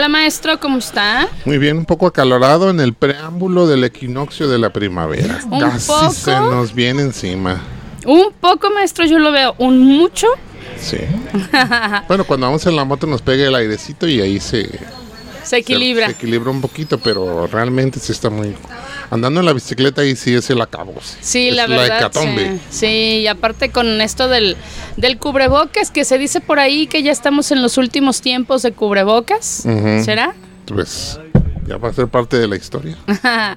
Hola maestro, ¿cómo está? Muy bien, un poco acalorado en el preámbulo del equinoccio de la primavera. ¿Un Casi poco? se nos viene encima. Un poco maestro, yo lo veo. Un mucho. Sí. bueno, cuando vamos en la moto nos pega el airecito y ahí se, Se equilibra. se, equilibra un poquito, pero realmente sí está muy... Andando en la bicicleta ahí sí es el acabo. Sí, es la verdad. hecatombe. sí. Sí, y aparte con esto del, del cubrebocas, que se dice por ahí que ya estamos en los últimos tiempos de cubrebocas. ¿Será? Pues ya va a ser parte de la historia.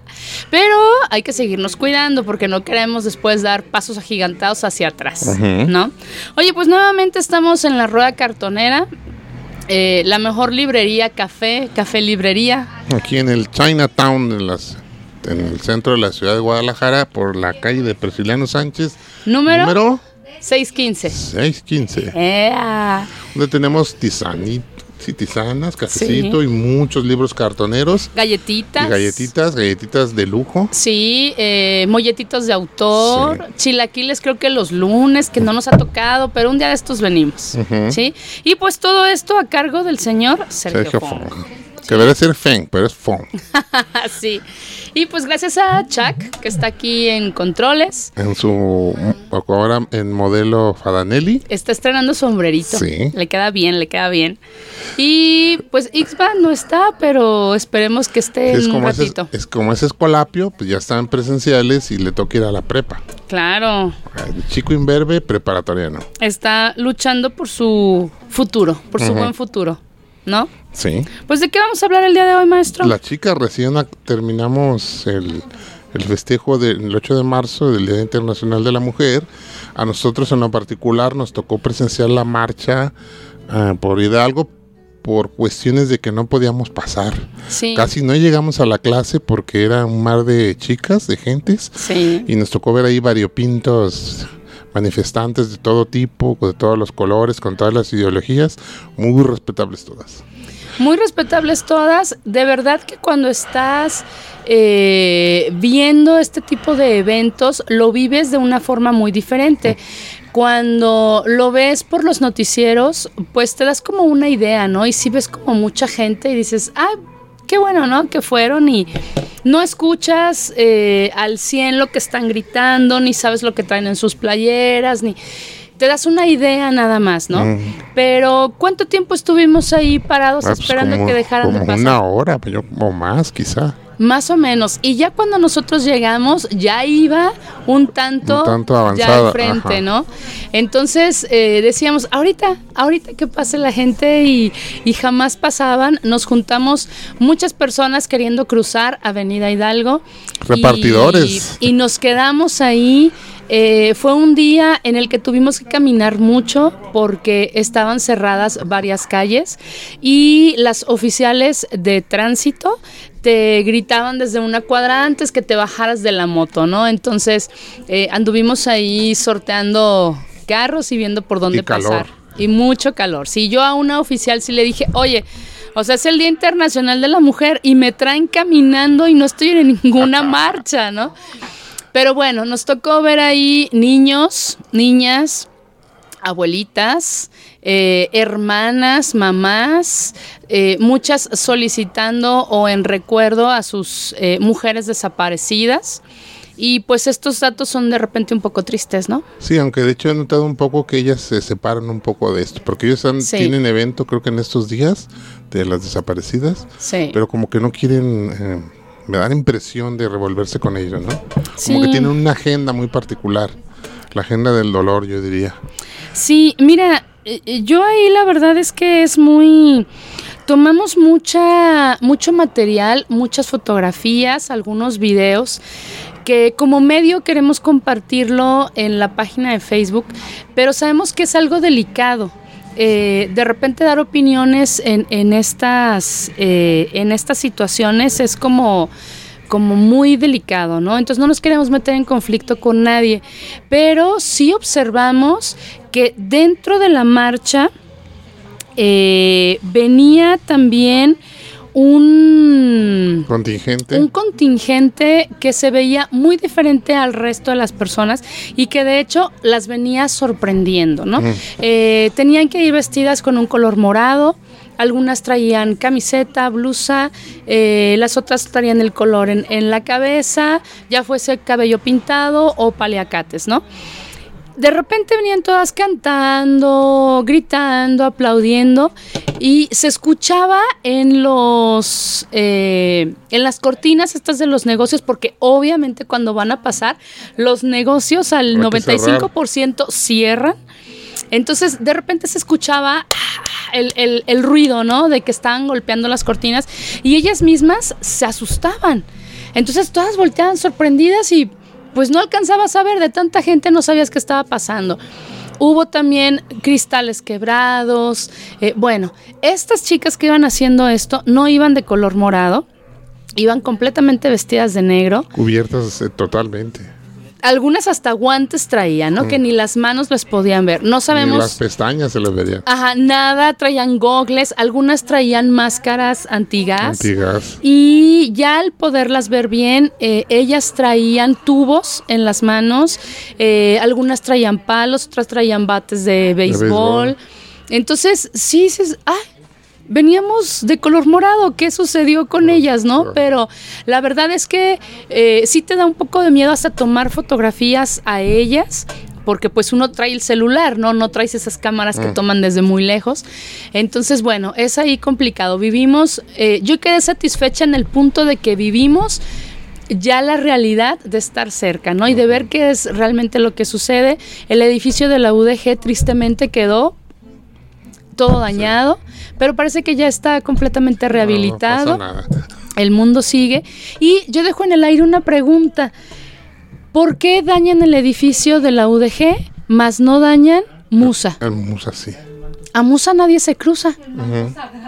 Pero hay que seguirnos cuidando porque no queremos después dar pasos agigantados hacia atrás. ¿no? Oye, pues nuevamente estamos en la rueda cartonera. Eh, la mejor librería café, café librería. Aquí en el Chinatown, en, las, en el centro de la ciudad de Guadalajara, por la calle de Prisciliano Sánchez. Número, Número 615. 615. ¡Ea! Donde tenemos tisani- sí, tisanas, cafecito y muchos libros cartoneros. Galletitas. Y galletitas, galletitas de lujo. Sí, eh, molletitos de autor, chilaquiles creo que los lunes, que no nos ha tocado, pero un día de estos venimos. ¿sí? Y pues todo esto a cargo del señor Sergio, Sergio Fong. Fong. Que debe ser Feng, pero es Fong. sí. Y pues gracias a Chuck, que está aquí en controles, En su. Ahora en modelo Fadanelli. está estrenando sombrerito. Sí. Le queda bien, le queda bien. Y pues Ixba no está, pero esperemos que esté Es en un como, ese, ratito. es como ese escolapio, pues ya están presenciales y le toca ir a la prepa. Claro. El chico imberbe preparatoriano. Está luchando por su futuro, por su buen futuro, ¿no? Sí. Pues de qué vamos a hablar el día de hoy, maestro? La chica recién terminamos el, el festejo del 8 de marzo del Día Internacional de la Mujer. A nosotros en lo particular nos tocó presenciar la marcha ah, por Hidalgo por cuestiones de que no podíamos pasar. Sí. Casi no llegamos a la clase porque era un mar de chicas, de gentes, Sí. y nos tocó ver ahí variopintos manifestantes de todo tipo, de todos los colores, con todas las ideologías, muy respetables todas. Muy respetables todas. De verdad que cuando estás eh, viendo este tipo de eventos, lo vives de una forma muy diferente. Cuando lo ves por los noticieros, pues te das como una idea, ¿no? Y si ves como mucha gente y dices, ah, qué bueno, ¿no? Que fueron y no escuchas eh, al 100 lo que están gritando, ni sabes lo que traen en sus playeras, ni te das una idea nada más, ¿no? Mm. Pero ¿cuánto tiempo estuvimos ahí parados Ah, pues esperando como- que dejaran de pasar? una hora, yo- o más quizá. Más o menos. Y ya cuando nosotros llegamos, ya iba un tanto, Un tanto ya al frente, ajá. ¿no? Entonces eh, decíamos, ahorita, ahorita que pase la gente y, y jamás pasaban, nos juntamos muchas personas queriendo cruzar Avenida Hidalgo. y- Repartidores. Y, nos quedamos ahí. Eh, fue un día en el que tuvimos que caminar mucho porque estaban cerradas varias calles y las oficiales de tránsito te gritaban desde una cuadra antes que te bajaras de la moto, ¿no? Entonces eh, anduvimos ahí sorteando carros y viendo por dónde Y calor. pasar. Y mucho calor. Si yo a una oficial sí le dije, oye, o sea, es el Día Internacional de la Mujer y me traen caminando y no estoy en ninguna marcha, ¿no? Pero bueno, nos tocó ver ahí niños, niñas, abuelitas, eh, hermanas, mamás, eh, muchas solicitando o en recuerdo a sus eh, mujeres desaparecidas. Y pues estos datos son de repente un poco tristes, ¿no? Sí, aunque de hecho he notado un poco que ellas se separan un poco de esto, porque ellos han- Sí. tienen evento creo que en estos días de las desaparecidas, Sí. pero como que no quieren, eh, me da la impresión de revolverse con ellos, ¿no? Sí. Como que tienen una agenda muy particular, la agenda del dolor, yo diría. Sí, mira, yo ahí la verdad es que es muy... Tomamos mucha, mucho material, muchas fotografías, algunos videos que como medio queremos compartirlo en la página de Facebook, pero sabemos que es algo delicado. eh, de repente dar opiniones en, en estas, eh, en estas situaciones es como como muy delicado, ¿no? Entonces no nos queremos meter en conflicto con nadie, pero sí observamos que dentro de la marcha eh, venía también un contingente. Un contingente que se veía muy diferente al resto de las personas y que de hecho las venía sorprendiendo, ¿no? Eh, tenían que ir vestidas con un color morado, algunas traían camiseta, blusa, eh, las otras traían el color en, en la cabeza, ya fuese cabello pintado o paliacates, ¿no? de repente venían todas cantando, gritando, aplaudiendo y se escuchaba en los eh, en las cortinas estas de los negocios porque obviamente cuando van a pasar los negocios al 95% cierran. Entonces de repente se escuchaba el, el ruido, ¿no? De que estaban golpeando las cortinas y ellas mismas se asustaban. Entonces todas volteaban sorprendidas y pues no alcanzabas a ver, de tanta gente no sabías qué estaba pasando. Hubo también cristales quebrados. Eh, bueno, estas chicas que iban haciendo esto no iban de color morado, iban completamente vestidas de negro. Cubiertas eh, totalmente algunas hasta guantes traían, ¿no? Que ni las manos les podían ver. No sabemos. Ni las pestañas se les verían. Ajá, nada, traían gogles, algunas traían máscaras antigas. Antigas. Y ya al poderlas ver bien, eh, ellas traían tubos en las manos, eh, algunas traían palos, otras traían bates de béisbol. Entonces, sí, sí, ay, veníamos de color morado, ¿qué sucedió con ellas, no? Pero la verdad es que eh, sí te da un poco de miedo hasta tomar fotografías a ellas, porque pues uno trae el celular, ¿no? No traes esas cámaras que mm. toman desde muy lejos. Entonces, bueno, es ahí complicado. Vivimos, eh, yo quedé satisfecha en el punto de que vivimos ya la realidad de estar cerca, ¿no? Y de ver qué es realmente lo que sucede. El edificio de la UDG tristemente quedó todo dañado, pero parece que ya está completamente rehabilitado. El mundo sigue. Y yo dejo en el aire una pregunta. ¿Por qué dañan el edificio de la UDG, más no dañan Musa? El, Musa sí. A Musa nadie se cruza.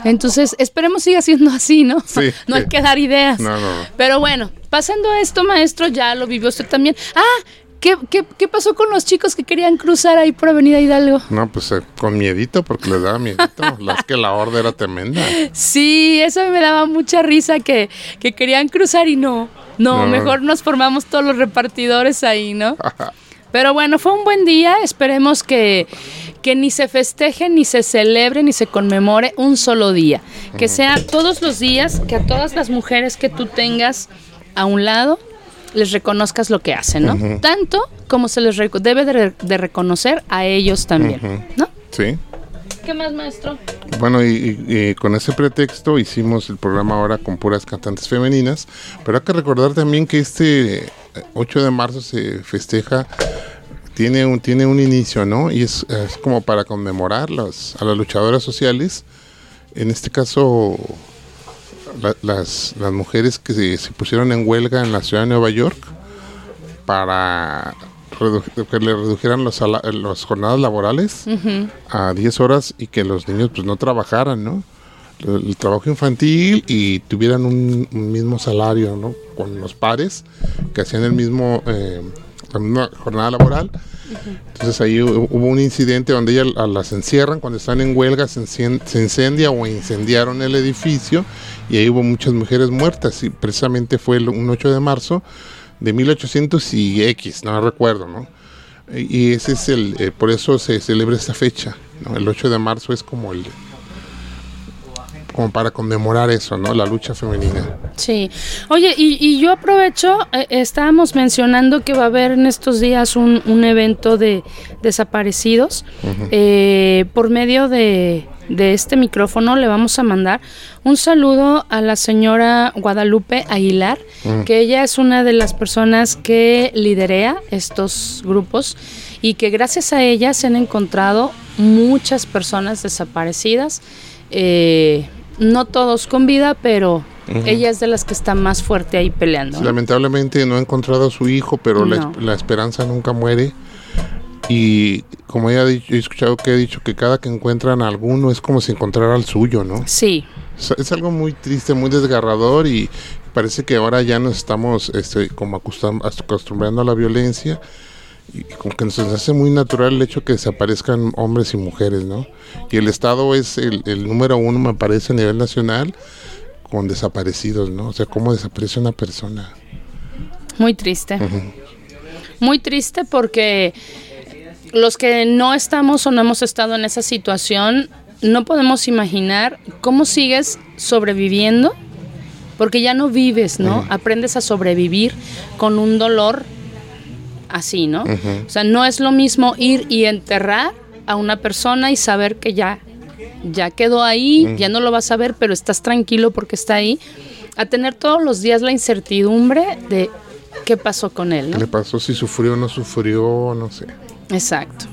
Entonces, esperemos siga siendo así, ¿no? no hay que dar ideas. Pero bueno, pasando esto, maestro, ya lo vivió usted también. Ah, ¿Qué, pasó con los chicos que querían cruzar ahí por Avenida Hidalgo? No, pues eh, con miedito, porque les daba miedito. Las que la orden era tremenda. Sí, eso me daba mucha risa que, querían cruzar y no. no. mejor nos formamos todos los repartidores ahí, ¿no? Pero bueno, fue un buen día. Esperemos que, que ni se festeje, ni se celebre, ni se conmemore un solo día. Que sea todos los días, que a todas las mujeres que tú tengas a un lado les reconozcas lo que hacen, ¿no? Tanto como se les debe de, reconocer a ellos también, ¿no? Sí. ¿Qué más, maestro? Bueno, y, con ese pretexto hicimos el programa ahora con puras cantantes femeninas, pero hay que recordar también que este 8 de marzo se festeja, tiene un, tiene un inicio, ¿no? Y es, como para conmemorar a las luchadoras sociales, en este caso las, las mujeres que se, pusieron en huelga en la ciudad de Nueva York para que le redujeran los, las jornadas laborales a 10 horas y que los niños pues no trabajaran, ¿no? El, trabajo infantil y tuvieran un, mismo salario, ¿no? Con los pares que hacían el mismo eh, la misma jornada laboral. Entonces ahí hubo un incidente donde ellas las encierran, cuando están en huelga se, incendia o incendiaron el edificio y ahí hubo muchas mujeres muertas y precisamente fue un 8 de marzo de 1800 y X, no recuerdo, ¿no? Y ese es el, eh, por eso se celebra esta fecha, ¿no? El 8 de marzo es como el, como para conmemorar eso, ¿no? La lucha femenina. Sí. Oye, y, yo aprovecho, eh, estábamos mencionando que va a haber en estos días un, evento de desaparecidos. Eh, por medio de, este micrófono le vamos a mandar un saludo a la señora Guadalupe Aguilar, que ella es una de las personas que liderea estos grupos y que gracias a ella se han encontrado muchas personas desaparecidas. Eh, no todos con vida, pero ella es de las que está más fuerte ahí peleando. Lamentablemente no ha encontrado a su hijo, pero la, esperanza nunca muere. Y como ella ha dicho, he escuchado que ha dicho que cada que encuentran a alguno es como si encontrara al suyo, ¿no? Sí. Es, es algo muy triste, muy desgarrador y parece que ahora ya nos estamos este, como acostum- acostumbrando a la violencia y como que nos hace muy natural el hecho que desaparezcan hombres y mujeres, ¿no? Y el Estado es el, el número uno, me parece, a nivel nacional con desaparecidos, ¿no? O sea, cómo desaparece una persona. Muy triste. Muy triste porque los que no estamos o no hemos estado en esa situación, no podemos imaginar cómo sigues sobreviviendo, porque ya no vives, ¿no? Aprendes a sobrevivir con un dolor así, ¿no? O sea, no es lo mismo ir y enterrar a una persona y saber que ya, ya quedó ahí, ya no lo vas a ver, pero estás tranquilo porque está ahí, a tener todos los días la incertidumbre de qué pasó con él, ¿Qué ¿no? le pasó? Si sufrió o no sufrió, no sé. Exacto.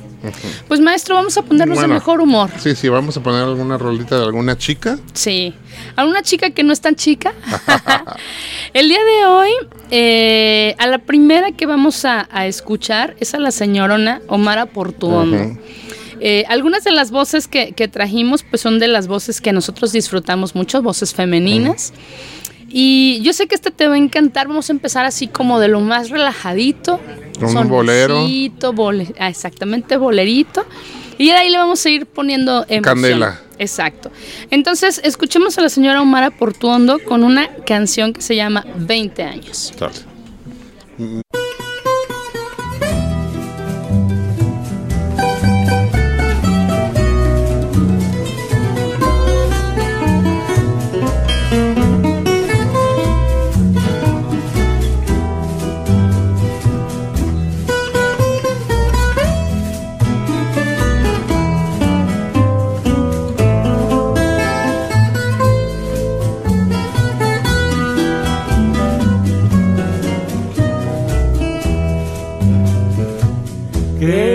Pues maestro, vamos a ponernos de Bueno. mejor humor. Sí, sí, vamos a poner alguna rolita de alguna chica. Sí. A una chica que no es tan chica. El día de hoy, eh, a la primera que vamos a, a escuchar es a la señorona Omara Portuondo. Eh, algunas de las voces que, que trajimos pues son de las voces que nosotros disfrutamos mucho, voces femeninas. Y yo sé que este te va a encantar. Vamos a empezar así como de lo más relajadito. Con un bolero. Ah, exactamente, bolerito. Y de ahí le vamos a ir poniendo emoción. Candela. Exacto. Entonces, escuchemos a la señora Omara Portuondo con una canción que se llama 20 años.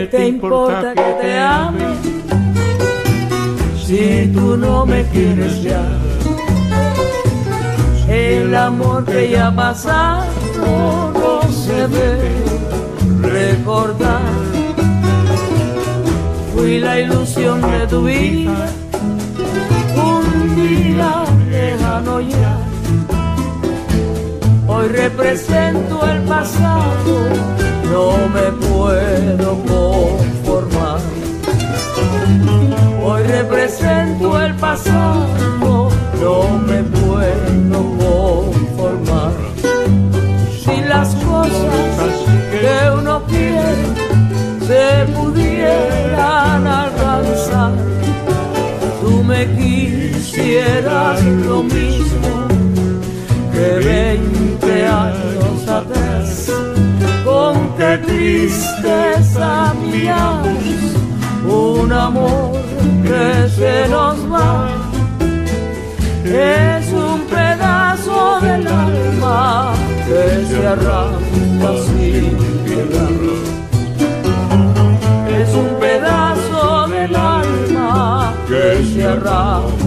Te importa que te ame si tú no me quieres ya? El amor que ya pasado no se debe recordar. Fui la ilusión de tu vida, un día lejano ya. Hoy represento el pasado, no me puedo conformar. Hoy represento el pasado, no me puedo conformar. Si las cosas que uno quiere se pudieran alcanzar, tú me quisieras lo mismo tristeza miramos un amor que se nos va. Es un pedazo del alma que se arranca sin piedad. Es un pedazo del alma que se arranca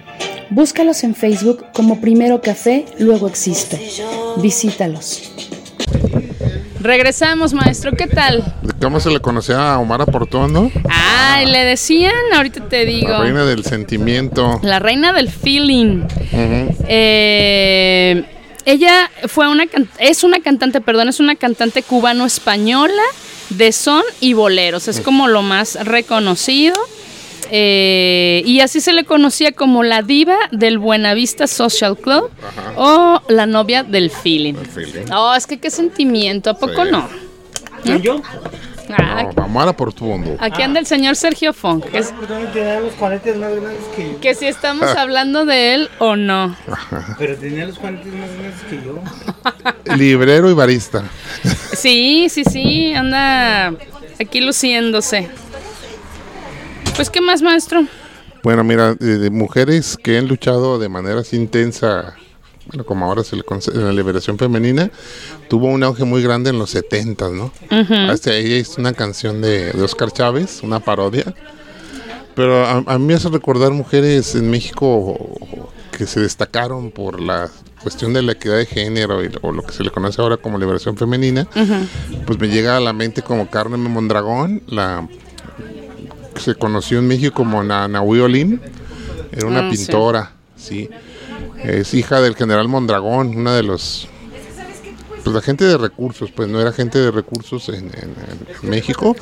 Búscalos en Facebook como Primero Café, luego Existo. Visítalos. Regresamos, maestro, ¿qué tal? ¿Cómo se le conocía a Omar Portón, no? Ay, le decían, ahorita te digo. La reina del sentimiento. La reina del feeling. Ujú. Eh, ella fue una can- es una cantante, perdón, es una cantante cubano-española de son y boleros. Es como lo más reconocido. Eh, y así se le conocía como la diva del Buenavista Social Club o la novia del feeling. feeling. Oh, es que qué sentimiento, ¿a poco Sí. no? ¿Quién yo? Ah, No, Omar Portón. aquí anda el señor Sergio Funk, que, es- Perdón, tenía los juanetes más grandes que yo. que si estamos hablando de él o no. Pero tenía los juanetes más grandes que yo. Librero y barista. Sí, sí, sí, anda aquí luciéndose. Pues, ¿qué más, maestro? Bueno, mira, de, de mujeres que han luchado de manera así intensa, bueno, como ahora se le conoce la liberación femenina, tuvo un auge muy grande en los 70, ¿no? Hasta ella hizo una canción de, de Oscar Chávez, una parodia. Pero a, a mí me hace recordar mujeres en México que se destacaron por la cuestión de la equidad de género y, o lo que se le conoce ahora como liberación femenina. Pues me llega a la mente como Carmen Mondragón, la se conoció en México como Na- Nahui Olin, era una Ah, pintora, sí. Es hija del general Mondragón, una de los pues la gente de recursos, pues no era gente de recursos en, en- en México.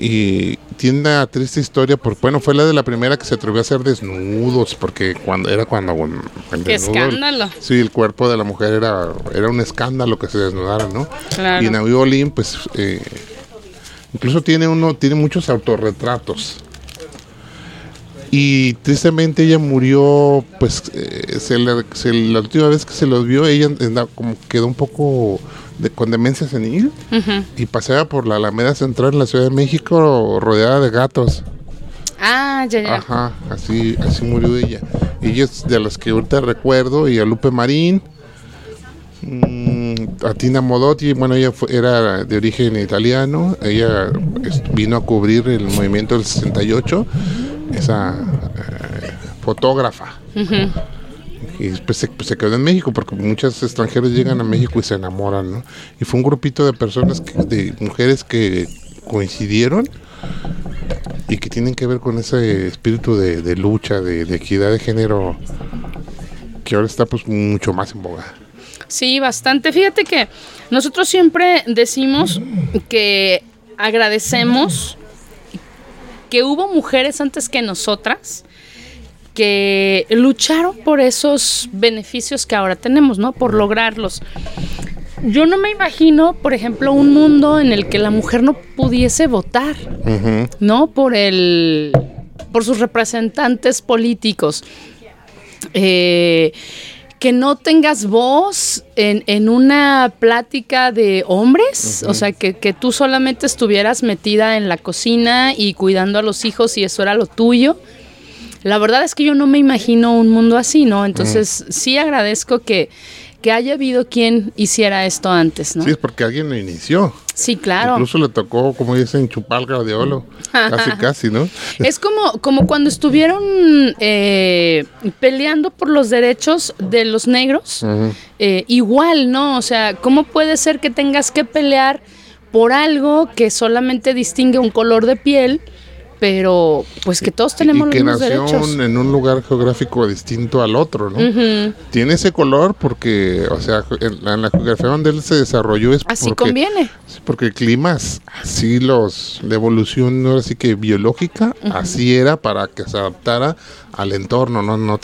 Y tiene una triste historia, porque bueno, fue la de la primera que se atrevió a hacer desnudos, porque cuando era cuando bueno, el ¡Qué desnudo- escándalo! Sí, el cuerpo de la mujer era, era un escándalo que se desnudara, ¿no? Claro. Y Nahui Olin, pues, eh, incluso tiene uno, tiene muchos autorretratos. Y tristemente ella murió, pues, eh, se le- se- la última vez que se los vio, ella como quedó un poco de, con demencia senil y paseaba por la Alameda Central en la Ciudad de México rodeada de gatos. Ah, ya, ya. Ajá, así, así murió ella. Ella es de las que ahorita recuerdo, y a Lupe Marín, mm, a Tina Modotti, bueno, ella fue- era de origen italiano, ella vino a cubrir el movimiento del 68, esa eh, fotógrafa. Y después se, pues, se quedó en México porque muchos extranjeros llegan a México y se enamoran, ¿no? Y fue un grupito de personas, que- de mujeres que coincidieron y que tienen que ver con ese espíritu de, de lucha, de, de equidad de género, que ahora está pues mucho más en boga. Sí, bastante. Fíjate que nosotros siempre decimos que agradecemos que hubo mujeres antes que nosotras que lucharon por esos beneficios que ahora tenemos, ¿no? Por lograrlos. Yo no me imagino, por ejemplo, un mundo en el que la mujer no pudiese votar. ¿no? Por el por sus representantes políticos. Eh, que no tengas voz en, en una plática de hombres, o sea, que, que tú solamente estuvieras metida en la cocina y cuidando a los hijos y eso era lo tuyo. La verdad es que yo no me imagino un mundo así, ¿no? Entonces sí agradezco que, que haya habido quien hiciera esto antes, ¿no? Sí, es porque alguien lo inició. Sí, claro. Incluso le tocó, como dicen, chupar gladiolo. casi, casi, ¿no? Es como, como cuando estuvieron eh, peleando por los derechos de los negros. Eh, igual, ¿no? O sea, ¿cómo puede ser que tengas que pelear por algo que solamente distingue un color de piel pero pues que todos tenemos y que los mismos nació derechos. en un lugar geográfico distinto al otro, ¿no? Tiene ese color porque, o sea, en la, en la geografía donde él se desarrolló es Así porque, conviene. porque el clima es así los de evolución ahora sí que biológica, así era para que se adaptara al entorno, no, no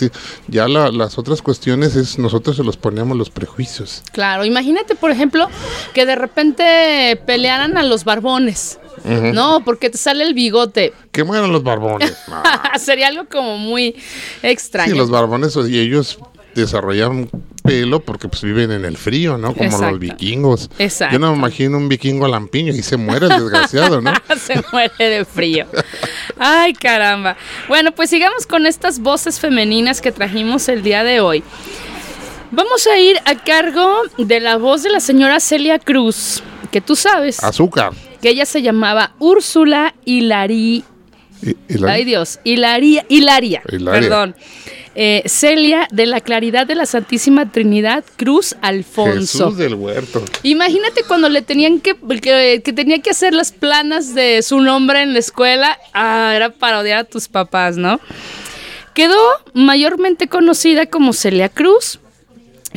ya la- las otras cuestiones es nosotros se los poníamos los prejuicios. Claro, imagínate, por ejemplo, que de repente pelearan a los barbones. No, porque te sale el bigote. Que mueran los barbones. No. Sería algo como muy extraño. Sí, los barbones y ellos desarrollan pelo porque pues viven en el frío, ¿no? Como Exacto. los vikingos. Exacto. Yo no me imagino un vikingo lampiño y se muere el desgraciado, ¿no? Se muere de frío. Ay, caramba. Bueno, pues sigamos con estas voces femeninas que trajimos el día de hoy. Vamos a ir a cargo de la voz de la señora Celia Cruz, que tú sabes Azúcar. Que ella se llamaba Úrsula Hilari. Ay Dios, Hilaria, Hilaria, Hilaria. perdón. Eh, Celia de la Claridad de la Santísima Trinidad Cruz Alfonso. Jesús del huerto. Imagínate cuando le tenían que, que, que tenía que hacer las planas de su nombre en la escuela. Ah, era para odiar a tus papás, ¿no? Quedó mayormente conocida como Celia Cruz.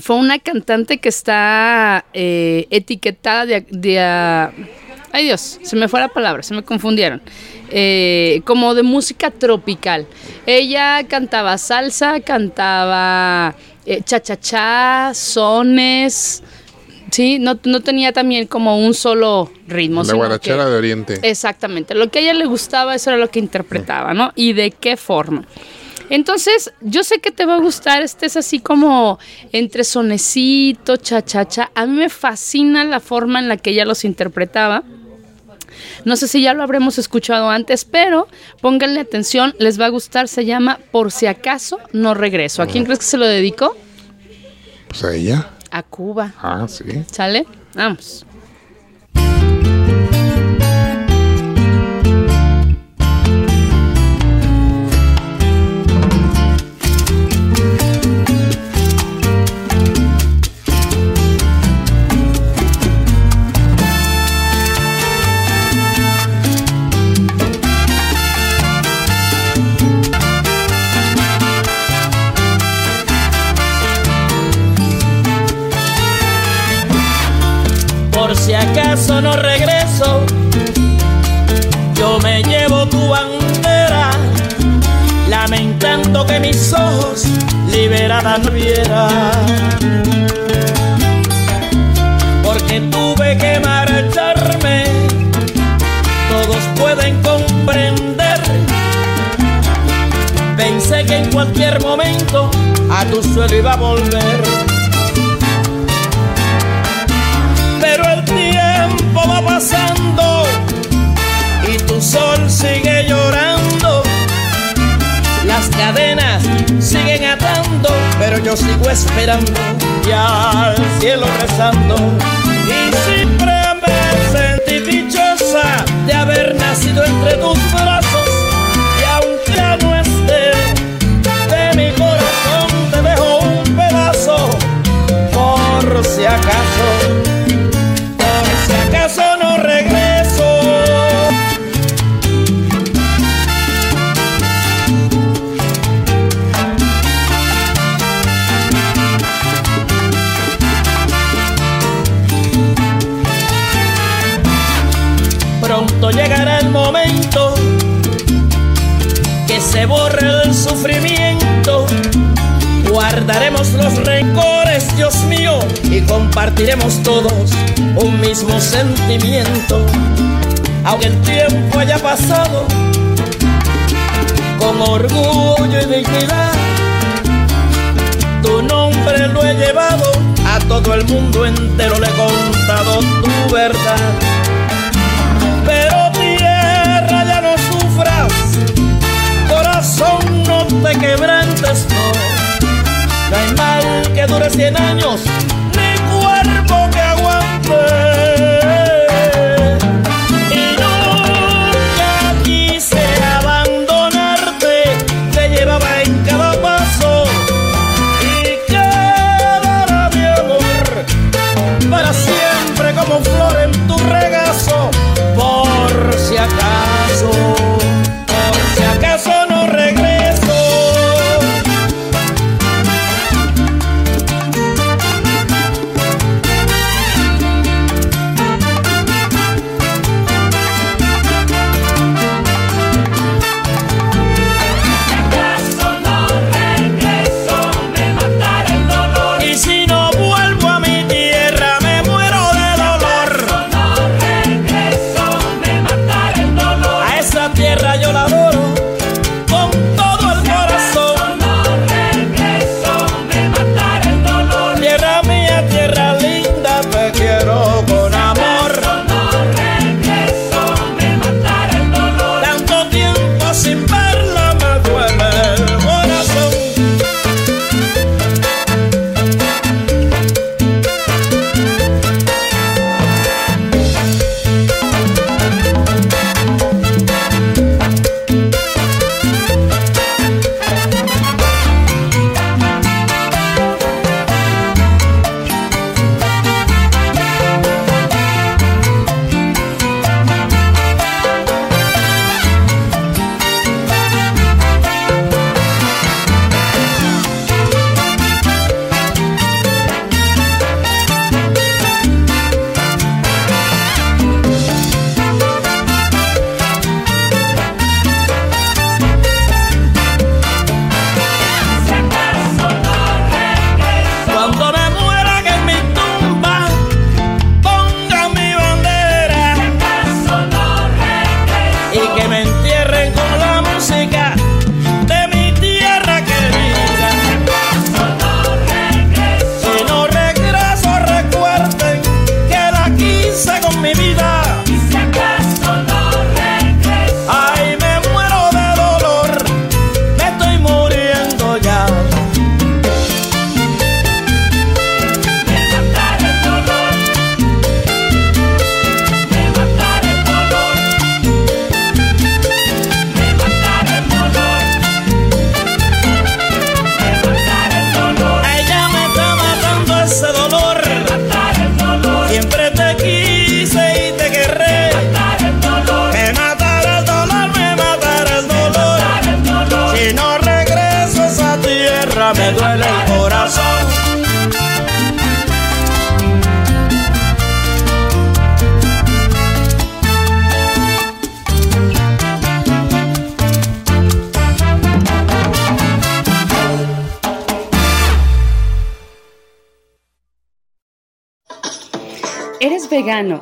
Fue una cantante que está eh, etiquetada de, de, ay Dios, se me fue la palabra, se me confundieron. Eh, como de música tropical. Ella cantaba salsa, cantaba eh, cha-cha-cha, sones. Sí, no, no tenía también como un solo ritmo. La guarachera que- de Oriente. Exactamente. Lo que a ella le gustaba, eso era lo que interpretaba, ¿no? Y de qué forma. Entonces, yo sé que te va a gustar, este es así como entre sonecito, cha-cha-cha. A mí me fascina la forma en la que ella los interpretaba. No sé si ya lo habremos escuchado antes, pero pónganle atención, les va a gustar. Se llama Por si acaso no regreso. ¿A quién crees que se lo dedicó? Pues a ella. A Cuba. Ah, sí. ¿Sale? Vamos. Liberada no. Porque tuve que marcharme, todos pueden comprender. Pensé que en cualquier momento a tu suelo iba a volver. Yo sigo esperando y al cielo rezando. Y siempre me sentí dichosa de haber nacido entre tus brazos y aunque ya no esté de mi corazón te dejo un pedazo por si acaso Guardaremos los rencores, Dios mío, y compartiremos todos un mismo sentimiento. Aunque el tiempo haya pasado, con orgullo y dignidad, tu nombre lo he llevado, a todo el mundo entero le he contado tu verdad. Te quebrantes, no. No hay mal que dure cien años, ni cuerpo que aguante.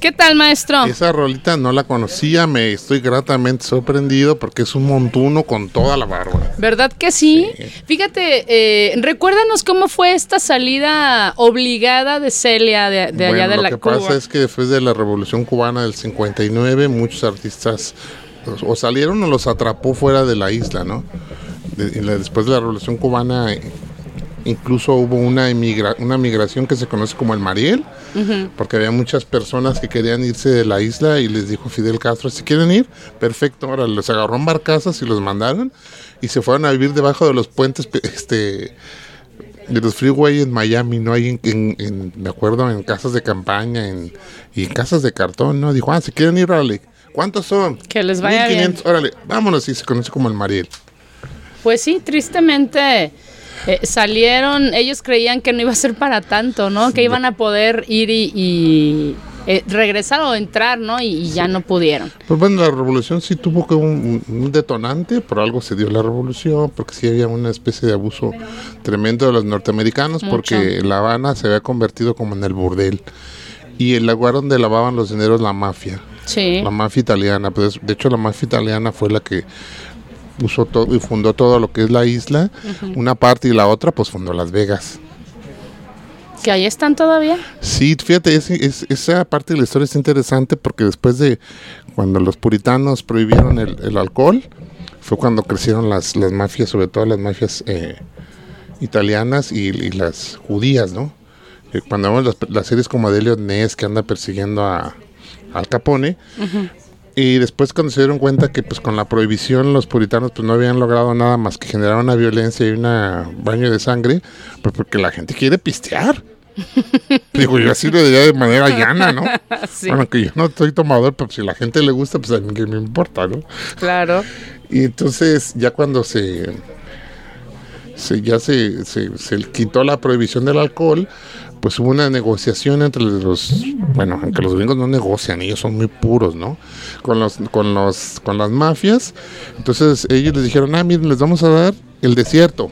¿Qué tal, maestro? Esa rolita no la conocía, me estoy gratamente sorprendido porque es un montuno con toda la barba. ¿Verdad que sí? Fíjate, eh, recuérdanos cómo fue esta salida obligada de Celia de, de allá de lo la que Cuba. pasa es que después de la Revolución Cubana del 59, muchos artistas pues, o salieron o los atrapó fuera de la isla, ¿no? De- y la- después de la Revolución Cubana, incluso hubo una, emigra- una migración que se conoce como el Mariel, porque había muchas personas que querían irse de la isla y les dijo Fidel Castro, si quieren ir, perfecto, ahora los agarró en barcazas y los mandaron y se fueron a vivir debajo de los puentes, este de los freeway en Miami, ¿no? Hay en, en- en- me acuerdo, en casas de campaña en, y en casas de cartón, ¿no? Dijo, ah, si quieren ir, órale. ¿Cuántos son? Que les vaya 1500, órale, vámonos, y se conoce como el Mariel. Pues sí, tristemente eh, salieron, ellos creían que no iba a ser para tanto, ¿no? Que iban a poder ir y, y, eh, regresar o entrar, ¿no? Y, y ya no pudieron. Pues bueno, la revolución sí tuvo que un, un detonante, por algo se dio la revolución, porque sí había una especie de abuso tremendo de los norteamericanos, Mucho. porque La Habana se había convertido como en el burdel. Y el lugar donde lavaban los dineros la mafia. Sí. La mafia italiana, pues de hecho la mafia italiana fue la que puso todo y fundó todo lo que es la isla. Una parte y la otra, pues fundó Las Vegas. Que ahí están todavía. Sí, fíjate, es- es- esa parte de la historia es interesante porque después de cuando los puritanos prohibieron el, el alcohol, fue cuando crecieron las, las mafias, sobre todo las mafias eh, italianas y, y las judías, ¿no? Eh, Cuando vemos las, las series como de Elliot Ness que anda persiguiendo a Al Capone, y después cuando se dieron cuenta que pues con la prohibición los puritanos pues no habían logrado nada más que generar una violencia y un baño de sangre, pues porque la gente quiere pistear. Digo, yo así lo diría de manera llana, ¿no? Sí. Bueno, que yo no soy tomador, pero si la gente le gusta, pues a mí que me importa, ¿no? Claro. Y entonces ya cuando se, se ya se, se, se quitó la prohibición del alcohol, pues hubo una negociación entre los, bueno, aunque los gringos no negocian, ellos son muy puros, ¿no? Con los, con los, con las mafias. Entonces ellos les dijeron, ah, miren, les vamos a dar el desierto,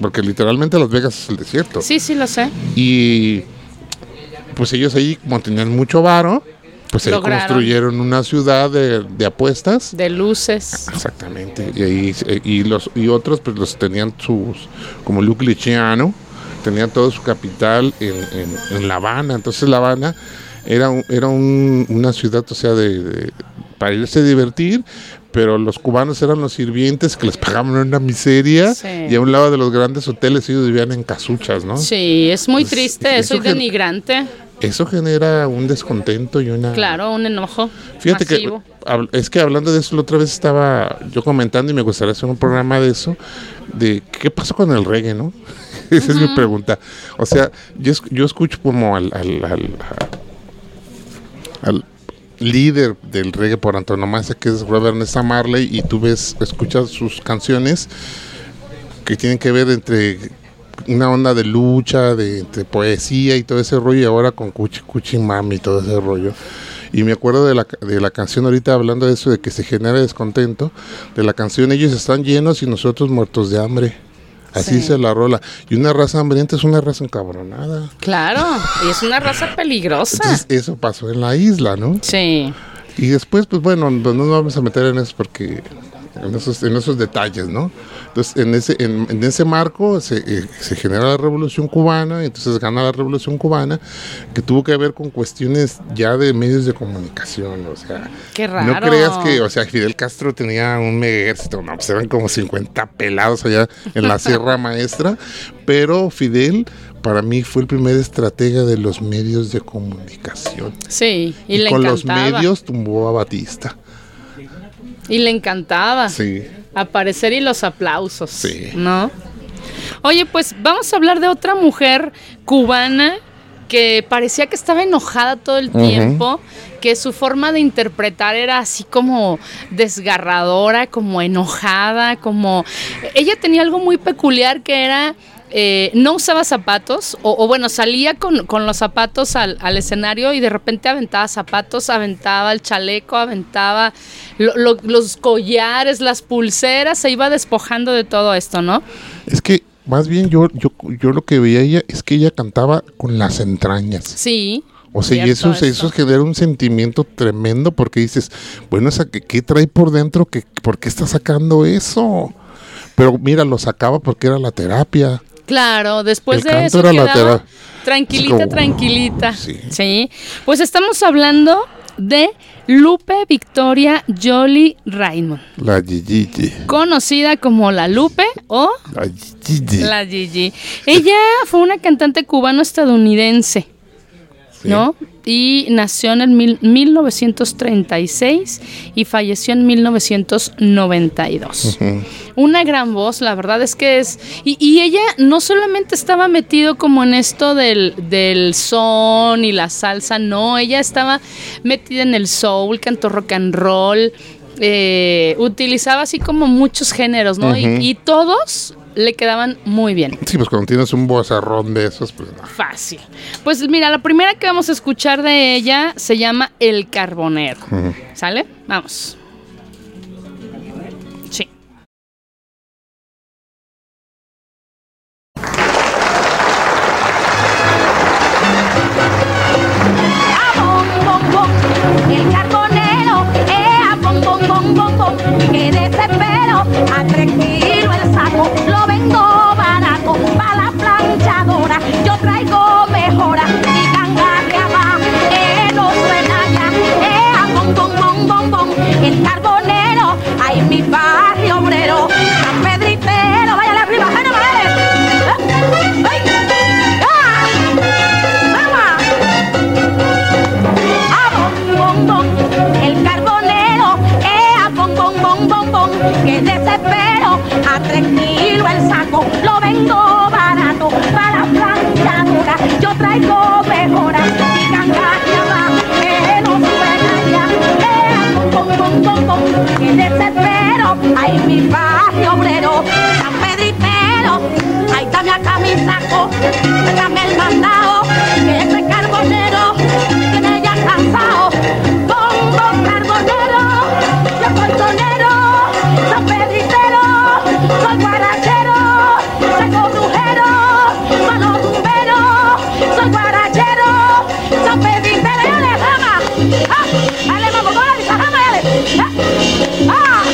porque literalmente Las Vegas es el desierto. Sí, sí, lo sé. Y pues ellos ahí, como tenían mucho varo, pues ahí Lograron. construyeron una ciudad de, de apuestas. De luces. Exactamente. Y, ahí, y los y otros pues los tenían sus como Luke Luciano, tenían todo su capital en, en- en La Habana. Entonces La Habana era un- era un- una ciudad, o sea, de, de- para irse a divertir, pero los cubanos eran los sirvientes que les pagaban una miseria Sí. y a un lado de los grandes hoteles ellos vivían en casuchas, ¿no? Sí, es muy triste, eso es denigrante. Eso genera un descontento y una Claro, un enojo Fíjate masivo. que es que hablando de eso la otra vez estaba yo comentando y me gustaría hacer un programa de eso de qué pasó con el reggae, ¿no? Esa es mi pregunta. O sea, yo, yo escucho como al, al, al- al líder del reggae por antonomasia que es Robert Nesta Marley y tú ves, escuchas sus canciones que tienen que ver entre una onda de lucha, de, entre poesía y todo ese rollo, y ahora con Cuchi Cuchi Mami y todo ese rollo. Y me acuerdo de la, de la canción ahorita hablando de eso, de que se genera descontento, de la canción Ellos están llenos y nosotros muertos de hambre. Así Sí. se la rola. Y una raza hambrienta es una raza encabronada. Claro, y es una raza peligrosa. Entonces eso pasó en la isla, ¿no? Sí. Y después, pues bueno, no nos vamos a meter en eso porque en esos, en esos detalles, ¿no? Entonces, en ese, en, en ese marco se, eh, se genera la revolución cubana, y entonces gana la revolución cubana, que tuvo que ver con cuestiones ya de medios de comunicación, o sea, Qué no raro. creas que, o sea, Fidel Castro tenía un mega ejército, no, pues eran como 50 pelados allá en la Sierra Maestra, pero Fidel para mí fue el primer estratega de los medios de comunicación. Sí, y, Y, le con los medios tumbó a Batista. Y le encantaba Sí. aparecer y los aplausos. Sí. ¿No? Oye, pues vamos a hablar de otra mujer cubana que parecía que estaba enojada todo el tiempo, que su forma de interpretar era así como desgarradora, como enojada, como... Ella tenía algo muy peculiar que era... eh, no usaba zapatos, o, o bueno, salía con, con los zapatos al, al escenario y de repente aventaba zapatos, aventaba el chaleco, aventaba lo- lo- los collares, las pulseras, se iba despojando de todo esto, ¿no? Es que más bien yo, yo, yo lo que veía ella es que ella cantaba con las entrañas. Sí. O sea, y eso, eso genera un sentimiento tremendo porque dices, bueno, esa que ¿qué trae por dentro? ¿Qué, ¿Por qué está sacando eso? Pero mira, lo sacaba porque era la terapia. Claro, después El de canto eso era quedaba tera- tranquilita, como- tranquilita. Sí. Sí. Pues estamos hablando de Lupe Victoria Jolie Raymond, La Gigi. conocida como la Lupe o La Gigi. la Gigi. Ella fue una cantante cubano-estadounidense, ¿no? Y nació en el mil- 1936 y falleció en 1992. Una gran voz, la verdad es que es... Y, y ella no solamente estaba metido como en esto del, del son y la salsa, no, ella estaba metida en el soul, cantó rock and roll, eh, utilizaba así como muchos géneros, ¿no? Y- y, todos le quedaban muy bien. Sí, pues cuando tienes un bozarrón de esos, pues no. Fácil. Pues mira, la primera que vamos a escuchar de ella se llama El Carbonero. ¿Sale? Vamos. Sí. a bom, bom, bom. El carbonero, eh, a bom, bom, bom, bom, bom. Que desespero, a lo ay, mi barrio obrero, San Pedritero, ahí está mi dame el mandado,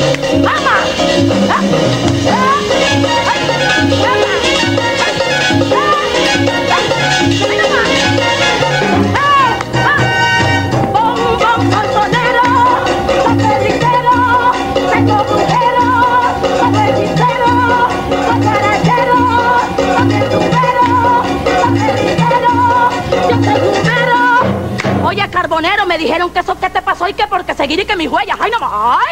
ah, ah, jama, me dijeron que eso que te pasó y que porque seguir y que mis huellas, ay no más.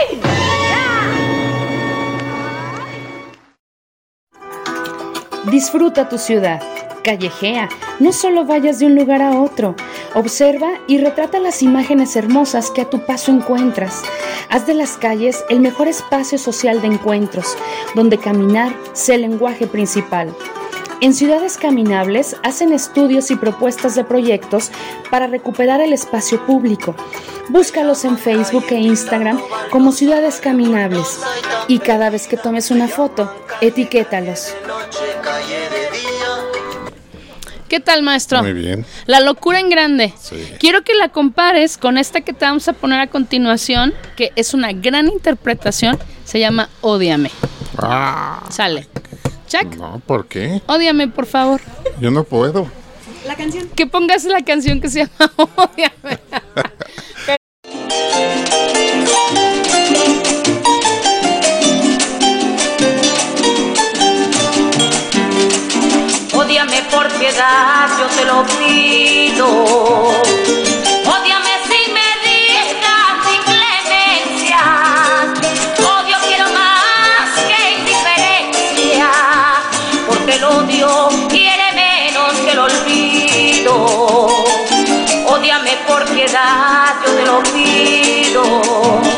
Disfruta tu ciudad. Callejea, no solo vayas de un lugar a otro. Observa y retrata las imágenes hermosas que a tu paso encuentras. Haz de las calles el mejor espacio social de encuentros, donde caminar sea el lenguaje principal. En Ciudades Caminables hacen estudios y propuestas de proyectos para recuperar el espacio público. Búscalos en Facebook e Instagram como Ciudades Caminables y cada vez que tomes una foto, etiquétalos. ¿Qué tal, maestro? Muy bien. La locura en grande. Sí. Quiero que la compares con esta que te vamos a poner a continuación, que es una gran interpretación, se llama Ódiame. Ah, Sale. Chuck, no, ¿por qué? ódiame, por favor. Yo no puedo. Que pongas la canción que se llama Ódiame. Ódiame por piedad, yo te lo pido. Olvido. Ódiame por piedad, yo te lo pido.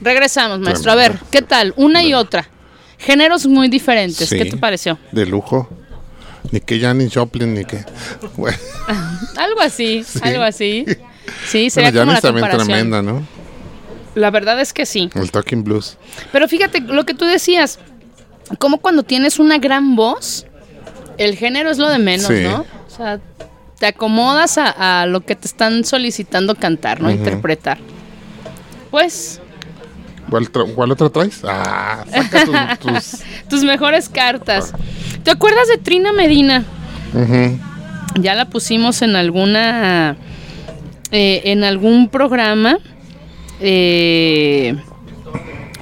Regresamos, maestro. A ver, ¿qué tal? Una y otra. Géneros muy diferentes. ¿Qué te pareció? De lujo. Ni que Janis Joplin, ni que. Bueno, Algo así, Sí. algo así. Sí, sería bueno, como la Janis también comparación. tremenda, ¿no? La verdad es que sí. El Talking Blues. Pero fíjate lo que tú decías, como cuando tienes una gran voz, el género es lo de menos, Sí. ¿no? O sea, te acomodas a, a lo que te están solicitando cantar, ¿no? Interpretar. Pues, ¿Cuál, tra- cuál otra traes? Ah, saca tus. tus- tus mejores cartas. ¿Te acuerdas de Trina Medina? Ya la pusimos en alguna. eh, en algún programa. Eh,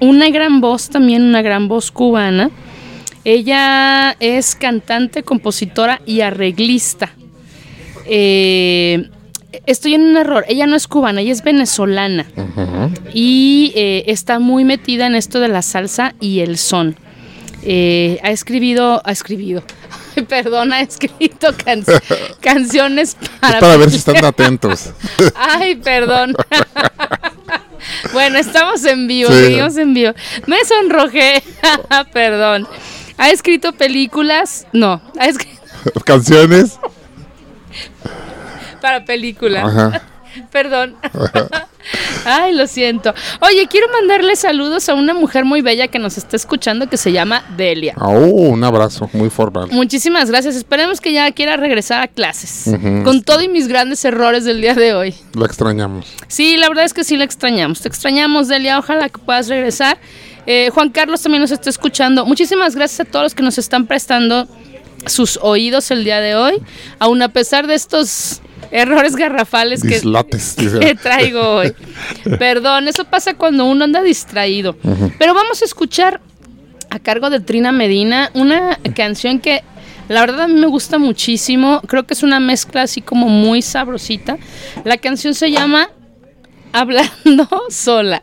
una gran voz también, una gran voz cubana. Ella es cantante, compositora y arreglista. Eh, estoy en un error. Ella no es cubana, ella es venezolana. Y eh, está muy metida en esto de la salsa y el son. Eh, ha escribido, ha escribido, perdón, ha escrito can- canciones para... Es para ver si están atentos. Ay, perdón. bueno, estamos en vivo, Sí. seguimos en vivo. Me sonrojé, perdón. Ha escrito películas, no, ha escrito Canciones. Para películas. Ajá. Perdón. Ay, lo siento. Oye, quiero mandarle saludos a una mujer muy bella que nos está escuchando que se llama Delia. Uh, un abrazo muy formal. Muchísimas gracias. Esperemos que ya quiera regresar a clases. Con todo y mis grandes errores del día de hoy. La extrañamos. Sí, la verdad es que sí la extrañamos. Te extrañamos, Delia. Ojalá que puedas regresar. Eh, Juan Carlos también nos está escuchando. Muchísimas gracias a todos los que nos están prestando sus oídos el día de hoy. Aún a pesar de estos errores garrafales que, que traigo hoy. Perdón, eso pasa cuando uno anda distraído. Pero vamos a escuchar a cargo de Trina Medina una canción que la verdad a mí me gusta muchísimo. Creo que es una mezcla así como muy sabrosita. La canción se llama Hablando sola.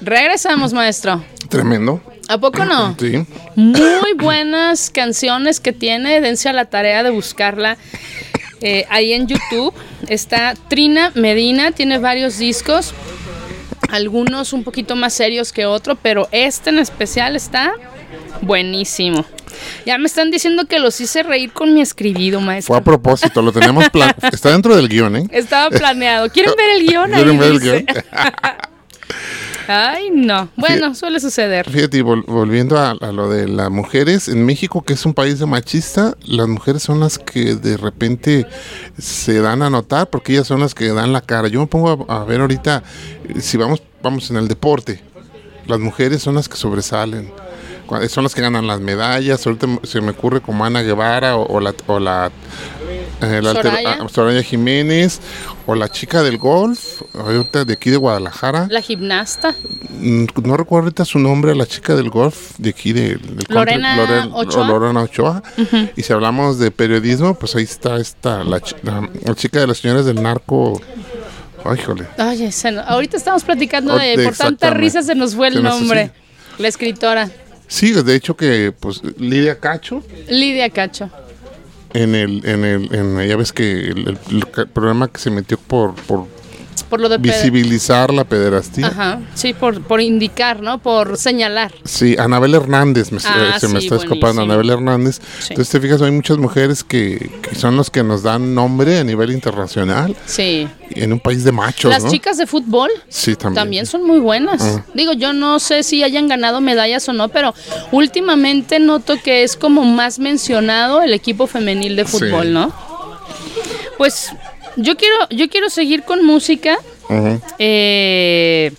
Regresamos, maestro. Tremendo. ¿A poco no? Sí. Muy buenas canciones que tiene. Dense a la tarea de buscarla eh, ahí en YouTube. Está Trina Medina, tiene varios discos. Algunos un poquito más serios que otro, pero este en especial está buenísimo. Ya me están diciendo que los hice reír con mi escribido, Fue a maestro. propósito, lo tenemos plan Está dentro del guion, ¿eh? Estaba planeado. ¿Quieren ver el guion? ¿Quieren ver el guion? Ay, no. Bueno, suele suceder. Fíjate, y vol- volviendo a, a lo de las mujeres, en México, que es un país de machista, las mujeres son las que de repente se dan a notar porque ellas son las que dan la cara. Yo me pongo a, a ver ahorita, eh, si vamos, vamos en el deporte, las mujeres son las que sobresalen. Son las que ganan las medallas. Ahorita se me ocurre como Ana Guevara o, o la, o la, alter- Soraya. ah, Soraya Jiménez o la chica del golf, ahorita de aquí de Guadalajara. La gimnasta. Mm, No recuerdo ahorita su nombre, la chica del golf de aquí de, del country, Lorena Loren- Ochoa. Lorena Ochoa. Y si hablamos de periodismo, pues ahí está esta, la, chi- la- la chica de las señoras del narco. Ay. Oye, no- ahorita estamos platicando de Ahorita, por tanta risa se nos fue el nombre. La escritora Sí, de hecho que pues Lidia Cacho Lidia Cacho. En el, en el, en, ya ves que el, el- el programa que se metió por, por Por lo de visibilizar la pederastía. Ajá, sí, por, por indicar, ¿no? Por señalar. Sí, Anabel Hernández, me- Ah, se me está escapando, buenísimo. Anabel Hernández. Sí. Entonces te fijas, hay muchas mujeres que, que son los que nos dan nombre a nivel internacional Sí. en un país de machos, Las ¿no? chicas de fútbol Sí, también. también son muy buenas. Ah. Digo, yo no sé si hayan ganado medallas o no, pero últimamente noto que es como más mencionado el equipo femenil de fútbol, Sí. ¿no? Pues yo quiero, yo quiero seguir con música. Eh,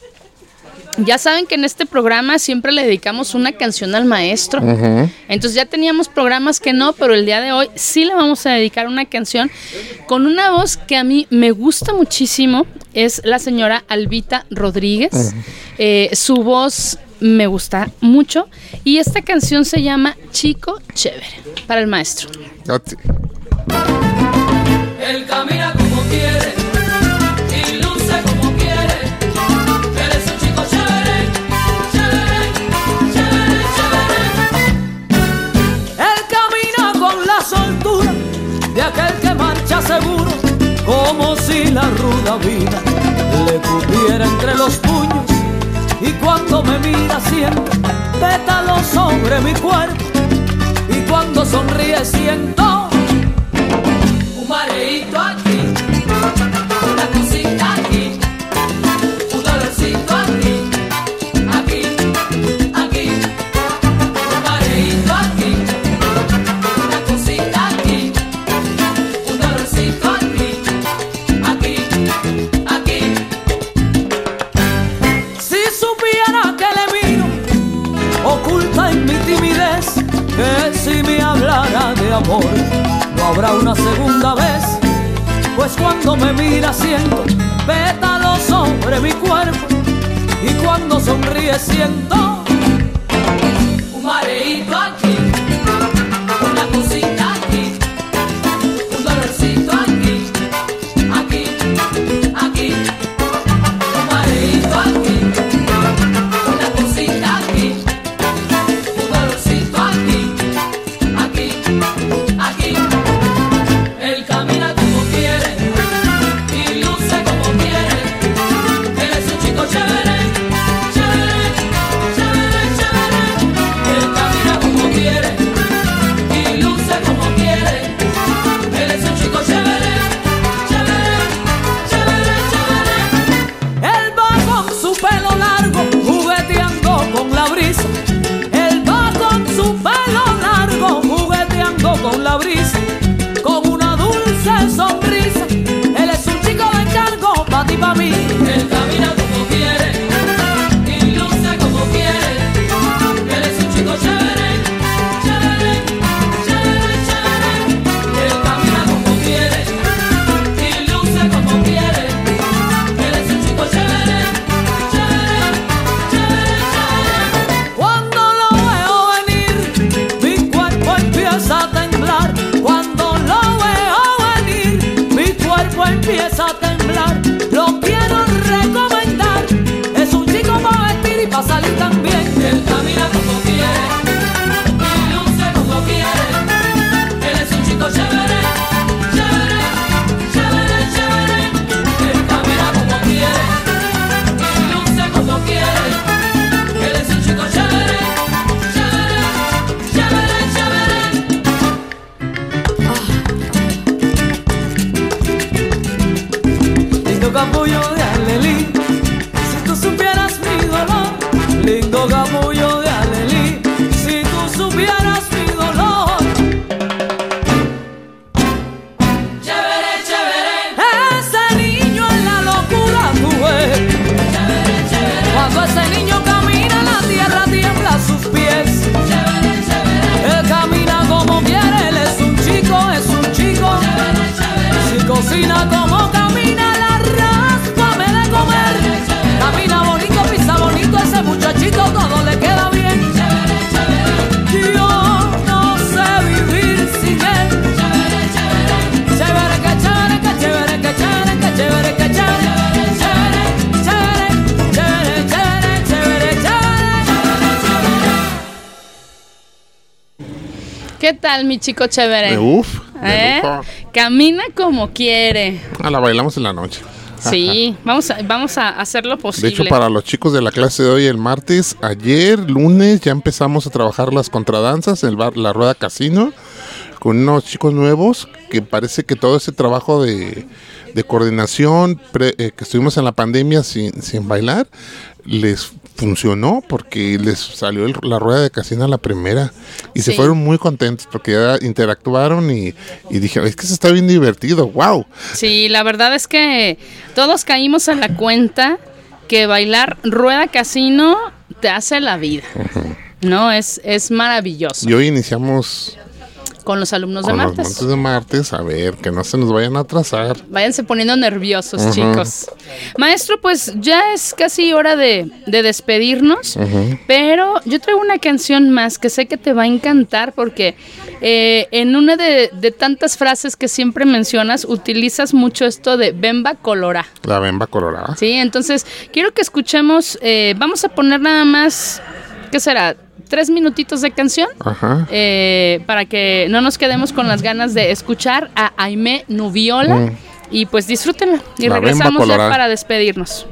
ya saben que en este programa siempre le dedicamos una canción al maestro. Entonces ya teníamos programas que no, pero el día de hoy sí le vamos a dedicar una canción con una voz que a mí me gusta muchísimo. Es la señora Albita Rodríguez. Eh, su voz me gusta mucho. Y esta canción se llama Chico Chévere para el maestro. Ya te- Y luce como quiere. Él es un chico chévere, chévere, chévere, chévere. Él camina con la soltura de aquel que marcha seguro, como si la ruda vida le cupiera entre los puños. Y cuando me mira siento que le miro, oculta en mi timidez, que si me hablara de amor, no habrá una segunda vez, pues cuando me mira siento pétalos sobre mi cuerpo, y cuando sonríe siento un mareíto chico chévere? Uf, de ¿Eh? Camina como quiere. Ah, la bailamos en la noche. Sí, vamos a, vamos a hacer lo De posible. hecho, para los chicos de la clase de hoy, el martes, ayer, lunes, ya empezamos a trabajar las contradanzas en el bar La Rueda Casino con unos chicos nuevos que parece que todo ese trabajo de, de coordinación pre- eh, que estuvimos en la pandemia sin, sin bailar les funcionó porque les salió el- la rueda de casino a la primera y se fueron muy contentos porque ya interactuaron y, y dije, es que se está bien divertido, wow. Sí, la verdad es que todos caímos en la cuenta que bailar rueda casino te hace la vida. No, es, es maravilloso. Y hoy iniciamos Con los alumnos de con los martes. martes de martes, a ver, que no se nos vayan a atrasar. Váyanse poniendo nerviosos, chicos. Maestro, pues ya es casi hora de, de despedirnos, pero yo traigo una canción más que sé que te va a encantar porque eh, en una de, de tantas frases que siempre mencionas, utilizas mucho esto de bemba colorá. La bemba colorada. Sí, entonces quiero que escuchemos, eh, vamos a poner nada más, ¿qué será? Tres minutitos de canción. Ajá. eh, para que no nos quedemos con las ganas de escuchar a Aimé Nubiola. Mm. Y pues disfrútenla. Y La regresamos ya para despedirnos.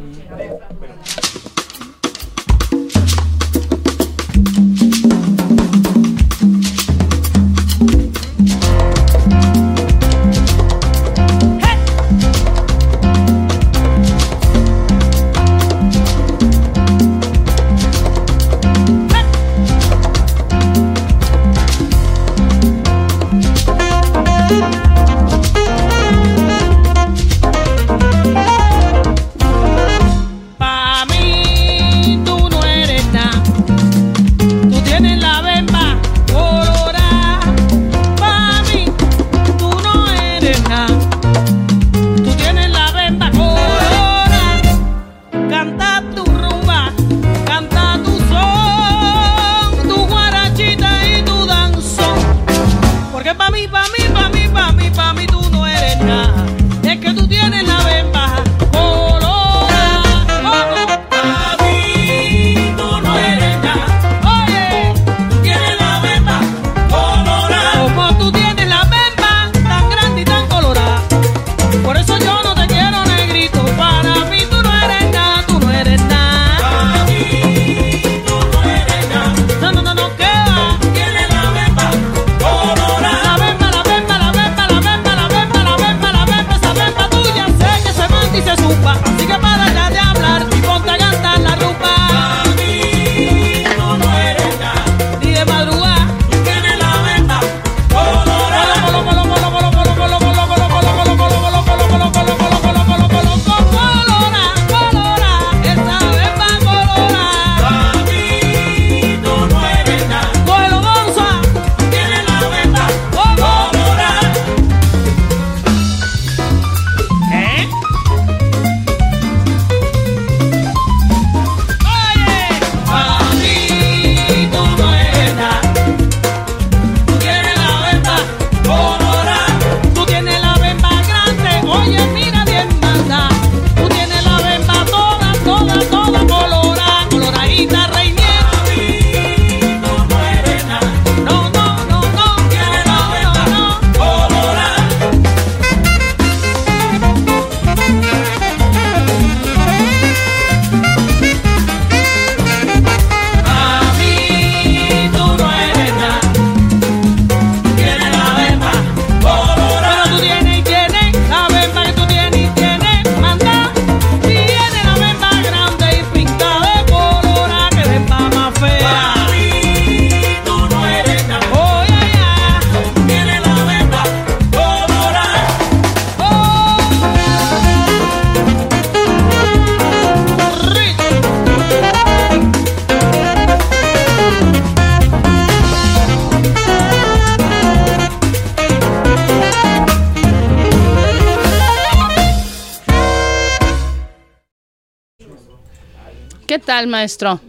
¿Qué tal, maestro?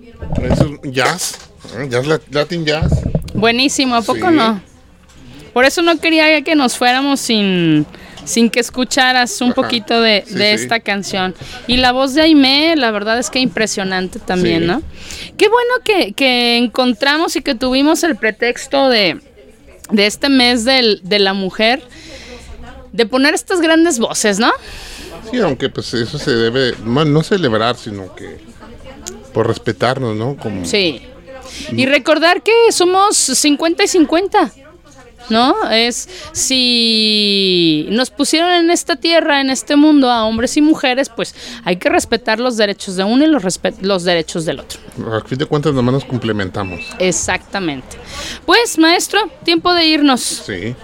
Es jazz, ¿eh? jazz lat- Latin jazz. Buenísimo, ¿a poco Sí. no? Por eso no quería que nos fuéramos sin, sin que escucharas un Ajá. poquito de, Sí, de sí. esta canción. Y la voz de Aimee, la verdad es que impresionante también. ¿no? Qué bueno que, que encontramos y que tuvimos el pretexto de, de este mes del- de la mujer, de poner estas grandes voces, ¿no? Sí, aunque pues eso se debe, no celebrar, sino que por respetarnos, ¿no? Como, Sí. Y recordar que somos 50 y 50. ¿No? Es si nos pusieron en esta tierra, en este mundo, a hombres y mujeres, pues hay que respetar los derechos de uno y los, los derechos del otro. A fin de cuentas, nomás nos complementamos. Exactamente. Pues, maestro, tiempo de irnos. Sí.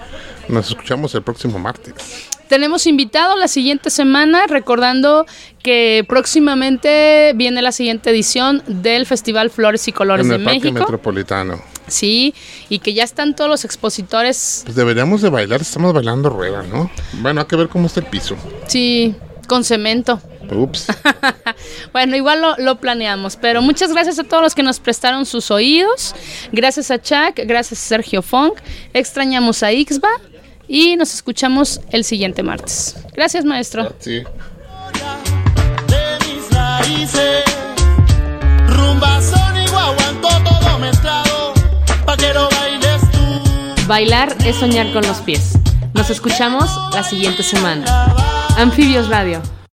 Nos escuchamos el próximo martes. Tenemos invitado la siguiente semana, recordando que próximamente viene la siguiente edición del Festival Flores y Colores en de Parque México. Metropolitano. Sí, y que ya están todos los expositores Pues deberíamos de bailar, estamos bailando rueda, ¿no? Bueno, hay que ver cómo está el piso. Sí, con cemento. Ups. Bueno, igual lo, lo planeamos, pero muchas gracias a todos los que nos prestaron sus oídos. Gracias a Chuck, gracias a Sergio Funk. Extrañamos a Ixba y nos escuchamos el siguiente martes. Gracias, maestro. Sí. Bailar es soñar con los pies. Nos escuchamos la siguiente semana. Anfibios Radio.